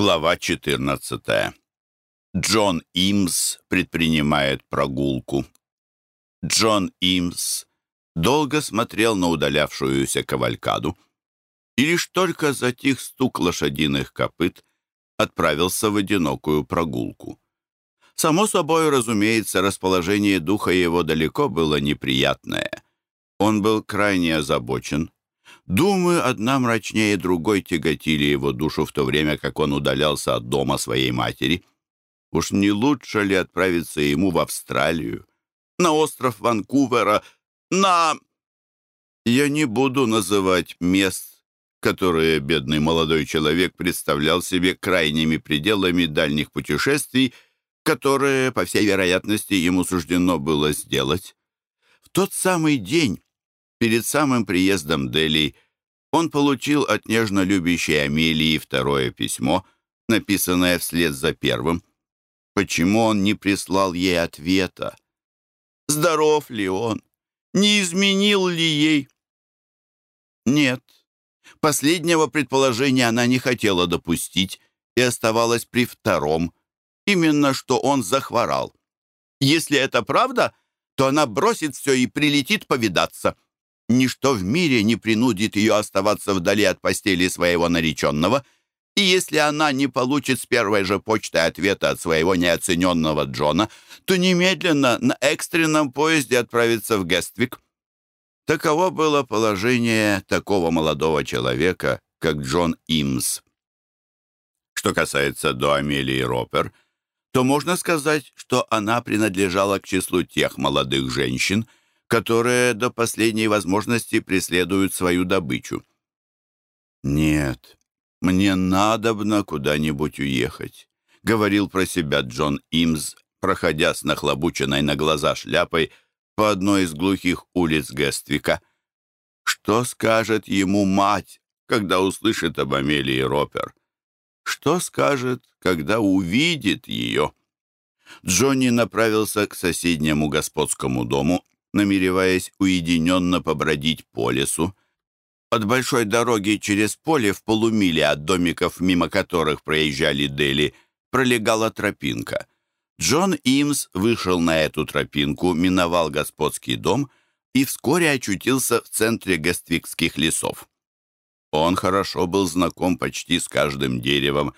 Глава 14. Джон Имс предпринимает прогулку. Джон Имс долго смотрел на удалявшуюся кавалькаду и лишь только затих стук лошадиных копыт отправился в одинокую прогулку. Само собой, разумеется, расположение духа его далеко было неприятное. Он был крайне озабочен, Думы одна мрачнее другой тяготили его душу в то время, как он удалялся от дома своей матери. Уж не лучше ли отправиться ему в Австралию, на остров Ванкувера, на... Я не буду называть мест, которые бедный молодой человек представлял себе крайними пределами дальних путешествий, которые, по всей вероятности, ему суждено было сделать. В тот самый день Перед самым приездом Дели он получил от нежно любящей Амелии второе письмо, написанное вслед за первым. Почему он не прислал ей ответа? Здоров ли он? Не изменил ли ей? Нет. Последнего предположения она не хотела допустить и оставалась при втором, именно что он захворал. Если это правда, то она бросит все и прилетит повидаться. Ничто в мире не принудит ее оставаться вдали от постели своего нареченного, и если она не получит с первой же почты ответа от своего неоцененного Джона, то немедленно на экстренном поезде отправится в Гествик. Таково было положение такого молодого человека, как Джон Имс. Что касается до Амелии Ропер, то можно сказать, что она принадлежала к числу тех молодых женщин, которые до последней возможности преследуют свою добычу. «Нет, мне надобно куда-нибудь уехать», — говорил про себя Джон Имс, проходя с нахлобученной на глаза шляпой по одной из глухих улиц Гествика. Что скажет ему мать, когда услышит об Амелии Ропер? Что скажет, когда увидит ее? Джонни направился к соседнему господскому дому намереваясь уединенно побродить по лесу. От большой дороги через поле в полумиле от домиков, мимо которых проезжали Дели, пролегала тропинка. Джон Имс вышел на эту тропинку, миновал господский дом и вскоре очутился в центре Гествикских лесов. Он хорошо был знаком почти с каждым деревом,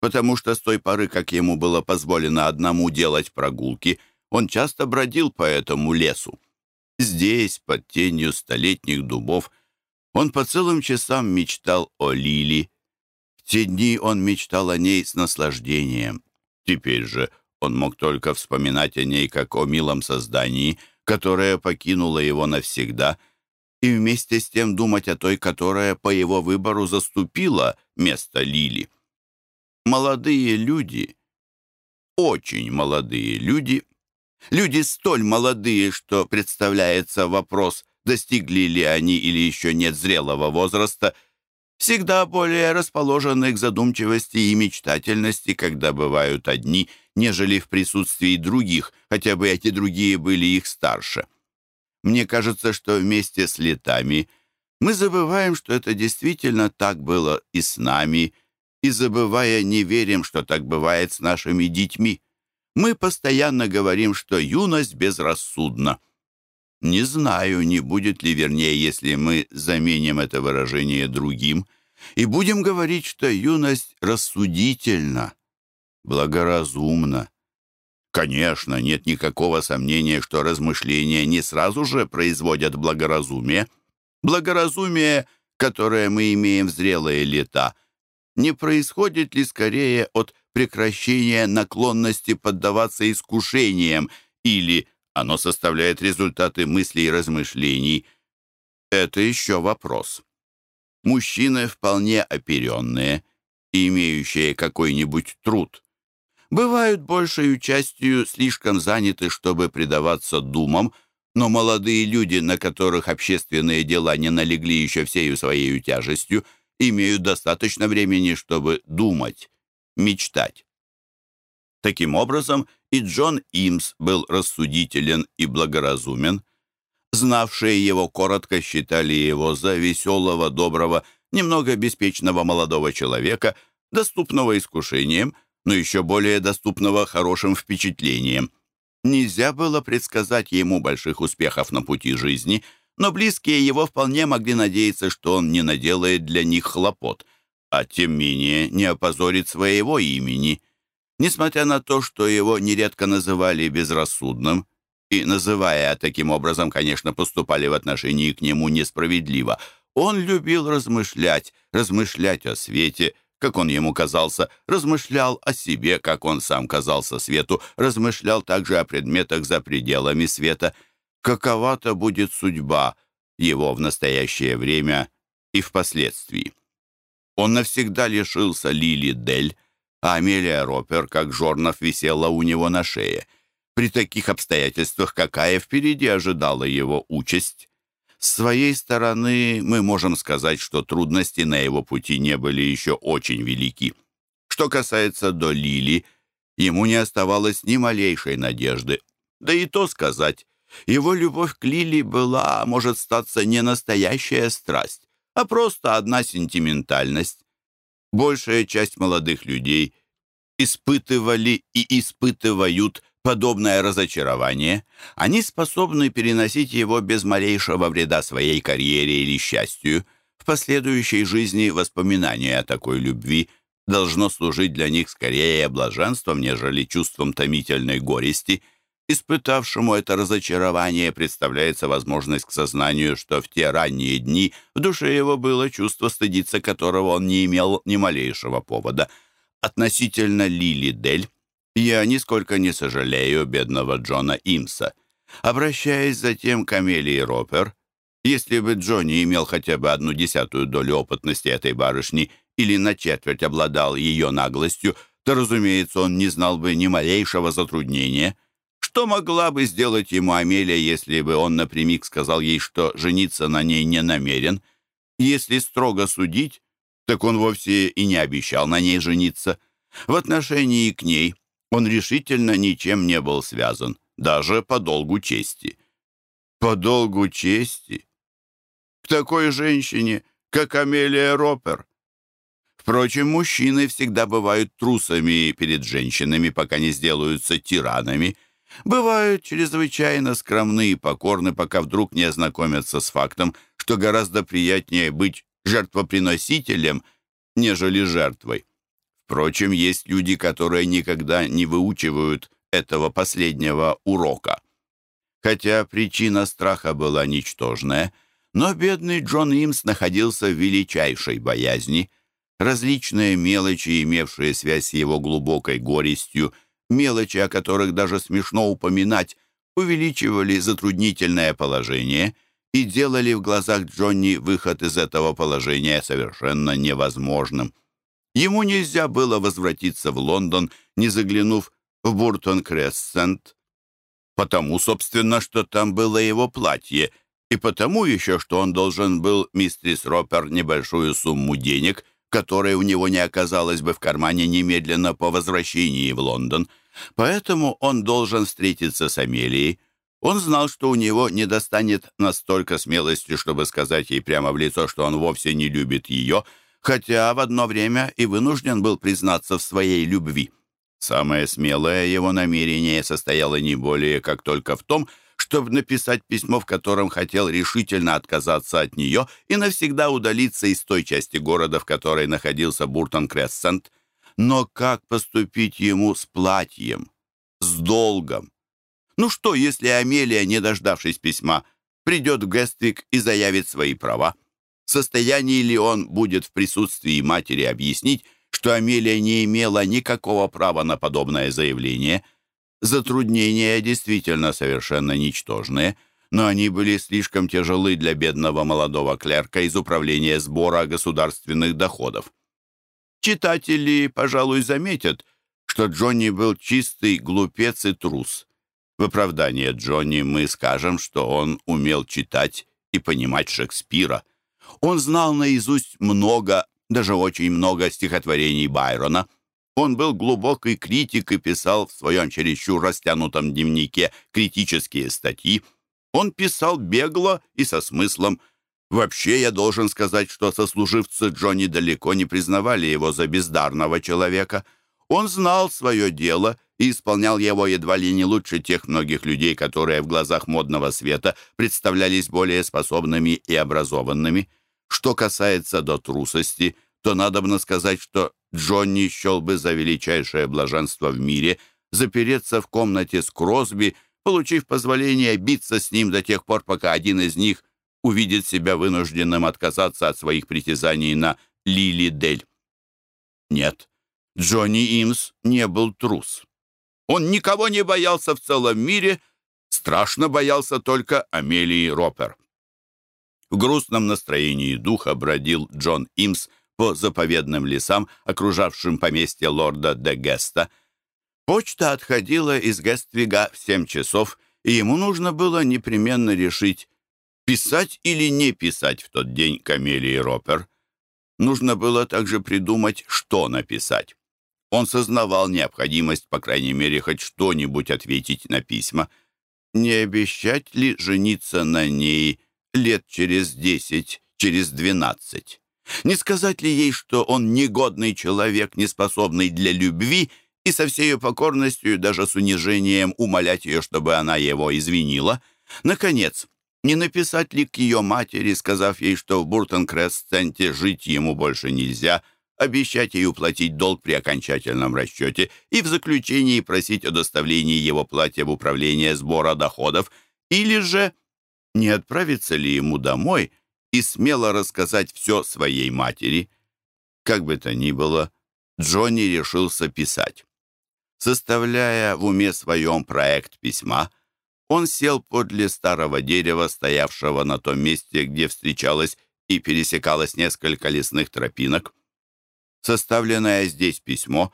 потому что с той поры, как ему было позволено одному делать прогулки, он часто бродил по этому лесу. Здесь, под тенью столетних дубов, он по целым часам мечтал о Лили. В те дни он мечтал о ней с наслаждением. Теперь же он мог только вспоминать о ней как о милом создании, которое покинуло его навсегда, и вместе с тем думать о той, которая по его выбору заступила место Лили. Молодые люди, очень молодые люди, Люди столь молодые, что представляется вопрос, достигли ли они или еще нет зрелого возраста, всегда более расположены к задумчивости и мечтательности, когда бывают одни, нежели в присутствии других, хотя бы эти другие были их старше. Мне кажется, что вместе с летами мы забываем, что это действительно так было и с нами, и, забывая, не верим, что так бывает с нашими детьми. Мы постоянно говорим, что юность безрассудна. Не знаю, не будет ли вернее, если мы заменим это выражение другим, и будем говорить, что юность рассудительна, благоразумна. Конечно, нет никакого сомнения, что размышления не сразу же производят благоразумие. Благоразумие, которое мы имеем в зрелые лета, не происходит ли скорее от прекращение наклонности поддаваться искушениям или оно составляет результаты мыслей и размышлений. Это еще вопрос. Мужчины вполне оперенные, имеющие какой-нибудь труд, бывают большей частью слишком заняты, чтобы предаваться думам, но молодые люди, на которых общественные дела не налегли еще всею своей тяжестью, имеют достаточно времени, чтобы думать мечтать. Таким образом, и Джон Имс был рассудителен и благоразумен. Знавшие его коротко считали его за веселого, доброго, немного беспечного молодого человека, доступного искушением, но еще более доступного хорошим впечатлением. Нельзя было предсказать ему больших успехов на пути жизни, но близкие его вполне могли надеяться, что он не наделает для них хлопот, а тем менее не опозорит своего имени. Несмотря на то, что его нередко называли безрассудным, и, называя таким образом, конечно, поступали в отношении к нему несправедливо, он любил размышлять, размышлять о свете, как он ему казался, размышлял о себе, как он сам казался свету, размышлял также о предметах за пределами света. Какова-то будет судьба его в настоящее время и впоследствии. Он навсегда лишился Лили Дель, а Амелия Ропер, как жорнов, висела у него на шее. При таких обстоятельствах какая впереди ожидала его участь? С своей стороны мы можем сказать, что трудности на его пути не были еще очень велики. Что касается до Лили, ему не оставалось ни малейшей надежды. Да и то сказать, его любовь к Лили была, может статься, не настоящая страсть, а просто одна сентиментальность. Большая часть молодых людей испытывали и испытывают подобное разочарование, они способны переносить его без малейшего вреда своей карьере или счастью. В последующей жизни воспоминание о такой любви должно служить для них скорее блаженством, нежели чувством томительной горести. Испытавшему это разочарование представляется возможность к сознанию, что в те ранние дни в душе его было чувство, стыдиться которого он не имел ни малейшего повода. Относительно Лили Дель я нисколько не сожалею бедного Джона Имса. Обращаясь затем к Амелии Ропер, если бы Джонни имел хотя бы одну десятую долю опытности этой барышни или на четверть обладал ее наглостью, то, разумеется, он не знал бы ни малейшего затруднения. Что могла бы сделать ему Амелия, если бы он напрямик сказал ей, что жениться на ней не намерен? Если строго судить, так он вовсе и не обещал на ней жениться. В отношении к ней он решительно ничем не был связан, даже по долгу чести. По долгу чести? К такой женщине, как Амелия Ропер. Впрочем, мужчины всегда бывают трусами перед женщинами, пока не сделаются тиранами. Бывают чрезвычайно скромны и покорны, пока вдруг не ознакомятся с фактом, что гораздо приятнее быть жертвоприносителем, нежели жертвой. Впрочем, есть люди, которые никогда не выучивают этого последнего урока. Хотя причина страха была ничтожная, но бедный Джон Имс находился в величайшей боязни. Различные мелочи, имевшие связь с его глубокой горестью, мелочи, о которых даже смешно упоминать, увеличивали затруднительное положение и делали в глазах Джонни выход из этого положения совершенно невозможным. Ему нельзя было возвратиться в Лондон, не заглянув в Буртон-Крессент, потому, собственно, что там было его платье, и потому еще, что он должен был мистерис Ропер небольшую сумму денег, которой у него не оказалось бы в кармане немедленно по возвращении в Лондон. Поэтому он должен встретиться с Амелией. Он знал, что у него не достанет настолько смелости, чтобы сказать ей прямо в лицо, что он вовсе не любит ее — хотя в одно время и вынужден был признаться в своей любви. Самое смелое его намерение состояло не более как только в том, чтобы написать письмо, в котором хотел решительно отказаться от нее и навсегда удалиться из той части города, в которой находился Буртон-Крессент. Но как поступить ему с платьем, с долгом? Ну что, если Амелия, не дождавшись письма, придет в Гествик и заявит свои права? состоянии ли он будет в присутствии матери объяснить, что Амелия не имела никакого права на подобное заявление. Затруднения действительно совершенно ничтожные, но они были слишком тяжелы для бедного молодого клерка из управления сбора государственных доходов. Читатели, пожалуй, заметят, что Джонни был чистый глупец и трус. В оправдание Джонни мы скажем, что он умел читать и понимать Шекспира – он знал наизусть много, даже очень много стихотворений Байрона. Он был глубокий критик и писал в своем чересчур растянутом дневнике критические статьи. Он писал бегло и со смыслом. Вообще, я должен сказать, что сослуживцы Джонни далеко не признавали его за бездарного человека. Он знал свое дело и исполнял его едва ли не лучше тех многих людей, которые в глазах модного света представлялись более способными и образованными. Что касается до трусости, то надо бы сказать, что Джонни счел бы за величайшее блаженство в мире запереться в комнате с Кросби, получив позволение биться с ним до тех пор, пока один из них увидит себя вынужденным отказаться от своих притязаний на Лили Дель. Нет, Джонни Имс не был трус. Он никого не боялся в целом мире, страшно боялся только Амелии Ропер. В грустном настроении духа бродил Джон Имс по заповедным лесам, окружавшим поместье лорда де Геста. Почта отходила из Гествига в семь часов, и ему нужно было непременно решить, писать или не писать в тот день Камелии Ропер. Нужно было также придумать, что написать. Он сознавал необходимость, по крайней мере, хоть что-нибудь ответить на письма. Не обещать ли жениться на ней лет через десять, через двенадцать? Не сказать ли ей, что он негодный человек, неспособный для любви, и со всей покорностью, даже с унижением, умолять ее, чтобы она его извинила? Наконец, не написать ли к ее матери, сказав ей, что в Буртон-Кресценте жить ему больше нельзя, обещать ей уплатить долг при окончательном расчете и в заключении просить о доставлении его платья в управление сбора доходов, или же не отправиться ли ему домой и смело рассказать все своей матери. Как бы то ни было, Джонни решился писать. Составляя в уме своем проект письма, он сел подле старого дерева, стоявшего на том месте, где встречалось и пересекалось несколько лесных тропинок. Составленное здесь письмо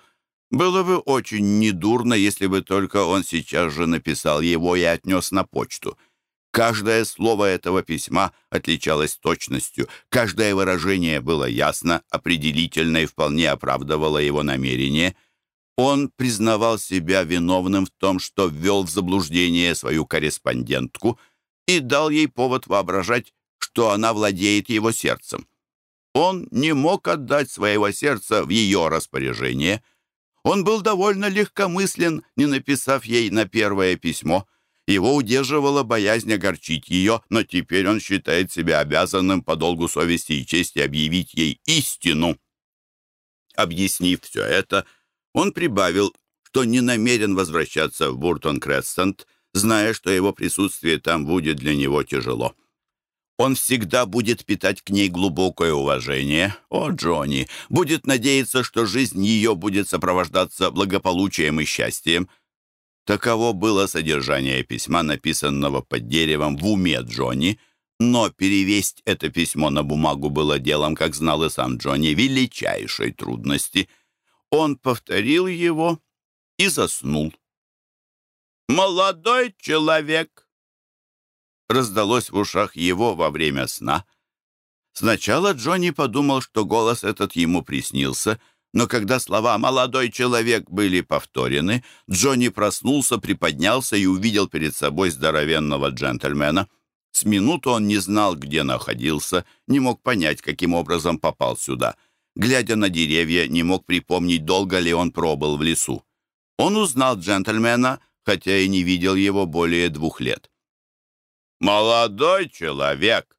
было бы очень недурно, если бы только он сейчас же написал его и отнес на почту. Каждое слово этого письма отличалось точностью, каждое выражение было ясно, определительно и вполне оправдывало его намерение — он признавал себя виновным в том, что ввел в заблуждение свою корреспондентку и дал ей повод воображать, что она владеет его сердцем. Он не мог отдать своего сердца в ее распоряжение. Он был довольно легкомыслен, не написав ей на первое письмо. Его удерживала боязнь огорчить ее, но теперь он считает себя обязанным по долгу совести и чести объявить ей истину. Объяснив все это, он прибавил, что не намерен возвращаться в Буртон-Крестенд, зная, что его присутствие там будет для него тяжело. Он всегда будет питать к ней глубокое уважение. О, Джонни, будет надеяться, что жизнь ее будет сопровождаться благополучием и счастьем. Таково было содержание письма, написанного под деревом в уме Джонни, но перевесть это письмо на бумагу было делом, как знал и сам Джонни, величайшей трудности. Он повторил его и заснул. «Молодой человек!» Раздалось в ушах его во время сна. Сначала Джонни подумал, что голос этот ему приснился, но когда слова «молодой человек» были повторены, Джонни проснулся, приподнялся и увидел перед собой здоровенного джентльмена. С минуту он не знал, где находился, не мог понять, каким образом попал сюда — глядя на деревья, не мог припомнить, долго ли он пробыл в лесу. Он узнал джентльмена, хотя и не видел его более двух лет. «Молодой человек!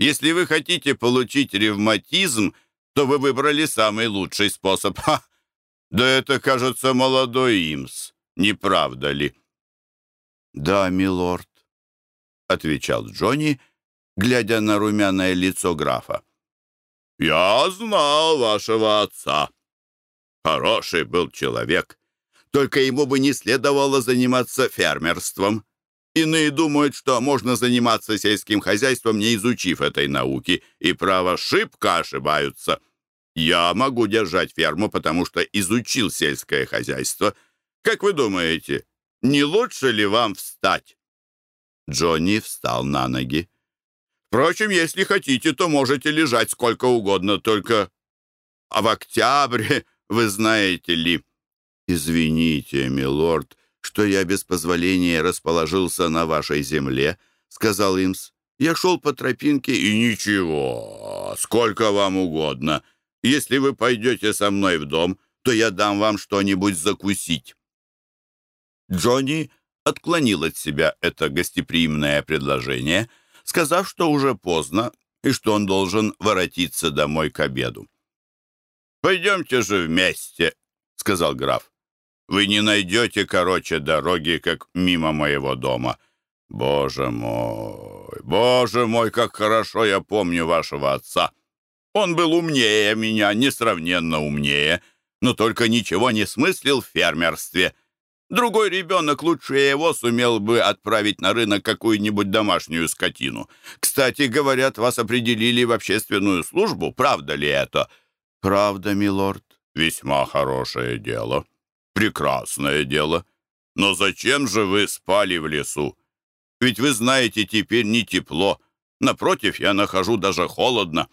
Если вы хотите получить ревматизм, то вы выбрали самый лучший способ. Ха! Да это, кажется, молодой имс, не правда ли?» «Да, милорд», — отвечал Джонни, глядя на румяное лицо графа. «Я знал вашего отца. Хороший был человек. Только ему бы не следовало заниматься фермерством. Иные думают, что можно заниматься сельским хозяйством, не изучив этой науки, и, право, шибко ошибаются. Я могу держать ферму, потому что изучил сельское хозяйство. Как вы думаете, не лучше ли вам встать?» Джонни встал на ноги. Впрочем, если хотите, то можете лежать сколько угодно, только... А в октябре, вы знаете ли... «Извините, милорд, что я без позволения расположился на вашей земле», — сказал Имс. Я шел по тропинке, и ничего, сколько вам угодно. Если вы пойдете со мной в дом, то я дам вам что-нибудь закусить». Джонни отклонил от себя это гостеприимное предложение, сказав, что уже поздно и что он должен воротиться домой к обеду. «Пойдемте же вместе», — сказал граф. «Вы не найдете короче дороги, как мимо моего дома. Боже мой, боже мой, как хорошо я помню вашего отца. Он был умнее меня, несравненно умнее, но только ничего не смыслил в фермерстве». Другой ребенок лучше его сумел бы отправить на рынок какую-нибудь домашнюю скотину. Кстати, говорят, вас определили в общественную службу. Правда ли это?» «Правда, милорд». «Весьма хорошее дело. Прекрасное дело. Но зачем же вы спали в лесу? Ведь вы знаете, теперь не тепло. Напротив, я нахожу даже холодно».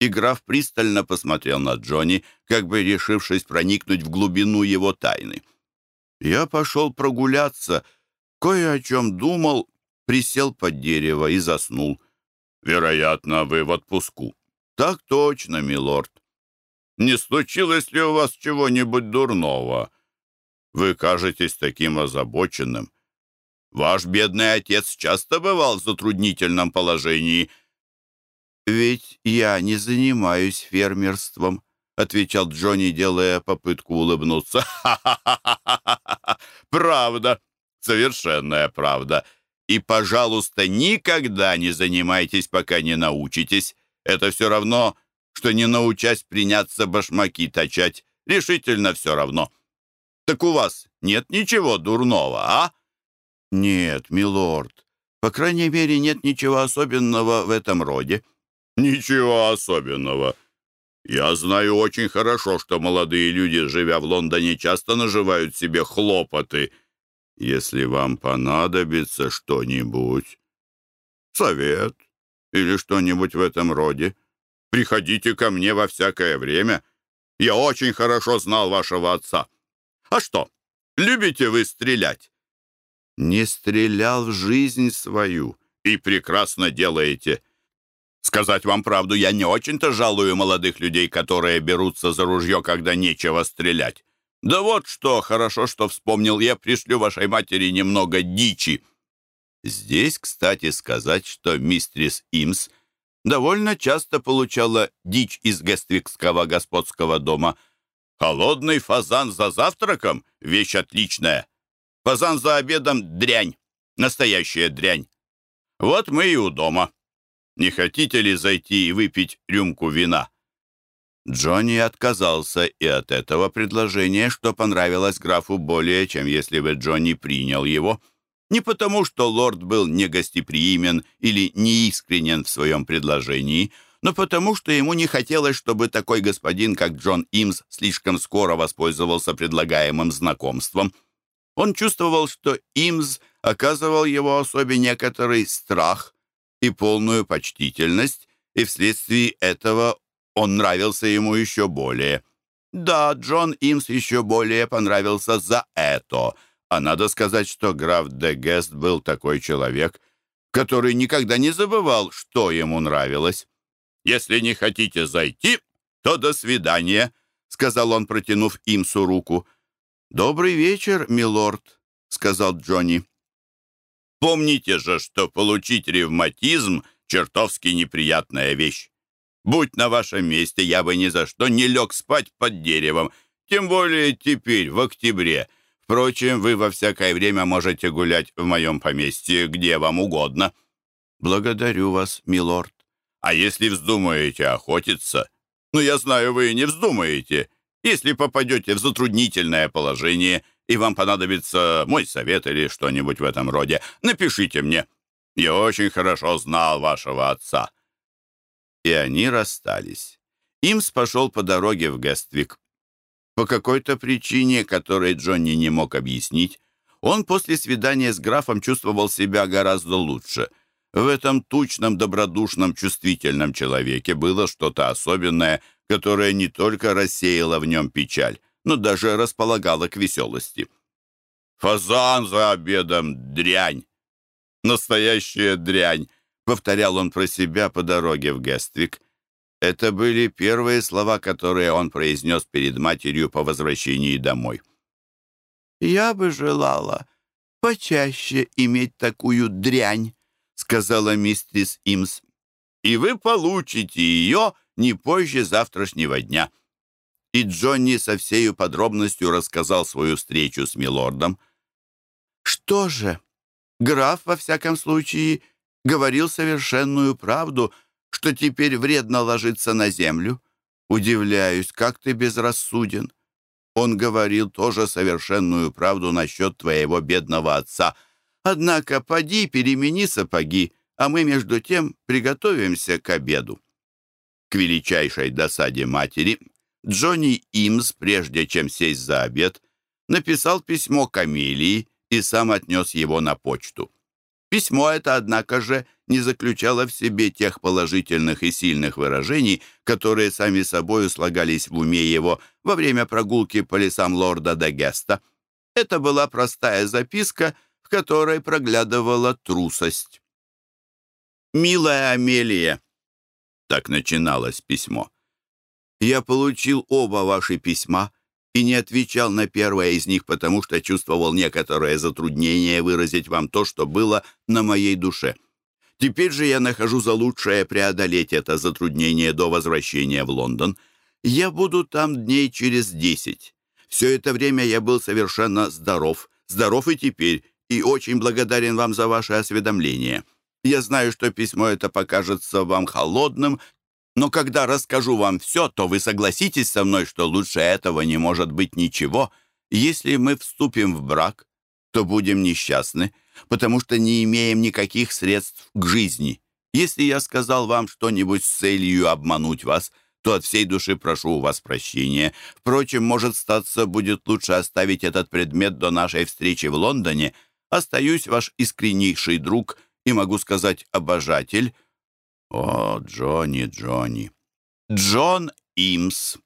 И граф пристально посмотрел на Джонни, как бы решившись проникнуть в глубину его тайны. Я пошел прогуляться, кое о чем думал, присел под дерево и заснул. Вероятно, вы в отпуску. Так точно, милорд. Не случилось ли у вас чего-нибудь дурного? Вы кажетесь таким озабоченным. Ваш бедный отец часто бывал в затруднительном положении. Ведь я не занимаюсь фермерством, — отвечал Джонни, делая попытку улыбнуться. «Ха-ха-ха! Правда! Совершенная правда! И, пожалуйста, никогда не занимайтесь, пока не научитесь. Это все равно, что не научась приняться башмаки точать. Решительно все равно. Так у вас нет ничего дурного, а?» «Нет, милорд. По крайней мере, нет ничего особенного в этом роде». «Ничего особенного», я знаю очень хорошо, что молодые люди, живя в Лондоне, часто наживают себе хлопоты. Если вам понадобится что-нибудь, совет или что-нибудь в этом роде, приходите ко мне во всякое время. Я очень хорошо знал вашего отца. А что, любите вы стрелять? Не стрелял в жизнь свою и прекрасно делаете. Сказать вам правду, я не очень-то жалую молодых людей, которые берутся за ружье, когда нечего стрелять. Да вот что, хорошо, что вспомнил, я пришлю вашей матери немного дичи. Здесь, кстати, сказать, что мистрис Имс довольно часто получала дичь из Гествикского господского дома. Холодный фазан за завтраком — вещь отличная. Фазан за обедом — дрянь, настоящая дрянь. Вот мы и у дома. Не хотите ли зайти и выпить рюмку вина?» Джонни отказался и от этого предложения, что понравилось графу более, чем если бы Джонни принял его. Не потому, что лорд был негостеприимен или неискренен в своем предложении, но потому, что ему не хотелось, чтобы такой господин, как Джон Имс, слишком скоро воспользовался предлагаемым знакомством. Он чувствовал, что Имс оказывал его особе некоторый страх, и полную почтительность, и вследствие этого он нравился ему еще более. Да, Джон Имс еще более понравился за это, а надо сказать, что граф де Гест был такой человек, который никогда не забывал, что ему нравилось. «Если не хотите зайти, то до свидания», — сказал он, протянув Имсу руку. «Добрый вечер, милорд», — сказал Джонни. Помните же, что получить ревматизм — чертовски неприятная вещь. Будь на вашем месте, я бы ни за что не лег спать под деревом, тем более теперь, в октябре. Впрочем, вы во всякое время можете гулять в моем поместье, где вам угодно. Благодарю вас, милорд. А если вздумаете охотиться? Ну, я знаю, вы не вздумаете. Если попадете в затруднительное положение — и вам понадобится мой совет или что-нибудь в этом роде, напишите мне. Я очень хорошо знал вашего отца». И они расстались. Имс пошел по дороге в Гествик. По какой-то причине, которой Джонни не мог объяснить, он после свидания с графом чувствовал себя гораздо лучше. В этом тучном, добродушном, чувствительном человеке было что-то особенное, которое не только рассеяло в нем печаль, но даже располагала к веселости. «Фазан за обедом — дрянь! Настоящая дрянь!» — повторял он про себя по дороге в Гествик. Это были первые слова, которые он произнес перед матерью по возвращении домой. «Я бы желала почаще иметь такую дрянь», — сказала мистрис Имс. «И вы получите ее не позже завтрашнего дня». И Джонни со всею подробностью рассказал свою встречу с милордом. «Что же? Граф, во всяком случае, говорил совершенную правду, что теперь вредно ложиться на землю. Удивляюсь, как ты безрассуден. Он говорил тоже совершенную правду насчет твоего бедного отца. Однако поди, перемени сапоги, а мы между тем приготовимся к обеду». К величайшей досаде матери Джонни Имс, прежде чем сесть за обед, написал письмо Камилии и сам отнес его на почту. Письмо это, однако же, не заключало в себе тех положительных и сильных выражений, которые сами собою слагались в уме его во время прогулки по лесам лорда Дагеста. Это была простая записка, в которой проглядывала трусость. «Милая Амелия», — так начиналось письмо, — «я получил оба ваши письма» и не отвечал на первое из них, потому что чувствовал некоторое затруднение выразить вам то, что было на моей душе. Теперь же я нахожу за лучшее преодолеть это затруднение до возвращения в Лондон. Я буду там дней через десять. Все это время я был совершенно здоров, здоров и теперь, и очень благодарен вам за ваше осведомление. Я знаю, что письмо это покажется вам холодным но когда расскажу вам все, то вы согласитесь со мной, что лучше этого не может быть ничего. Если мы вступим в брак, то будем несчастны, потому что не имеем никаких средств к жизни. Если я сказал вам что-нибудь с целью обмануть вас, то от всей души прошу у вас прощения. Впрочем, может статься, будет лучше оставить этот предмет до нашей встречи в Лондоне. Остаюсь ваш искреннейший друг и, могу сказать, обожатель, о, Джонни, Джонни. Джон Имс.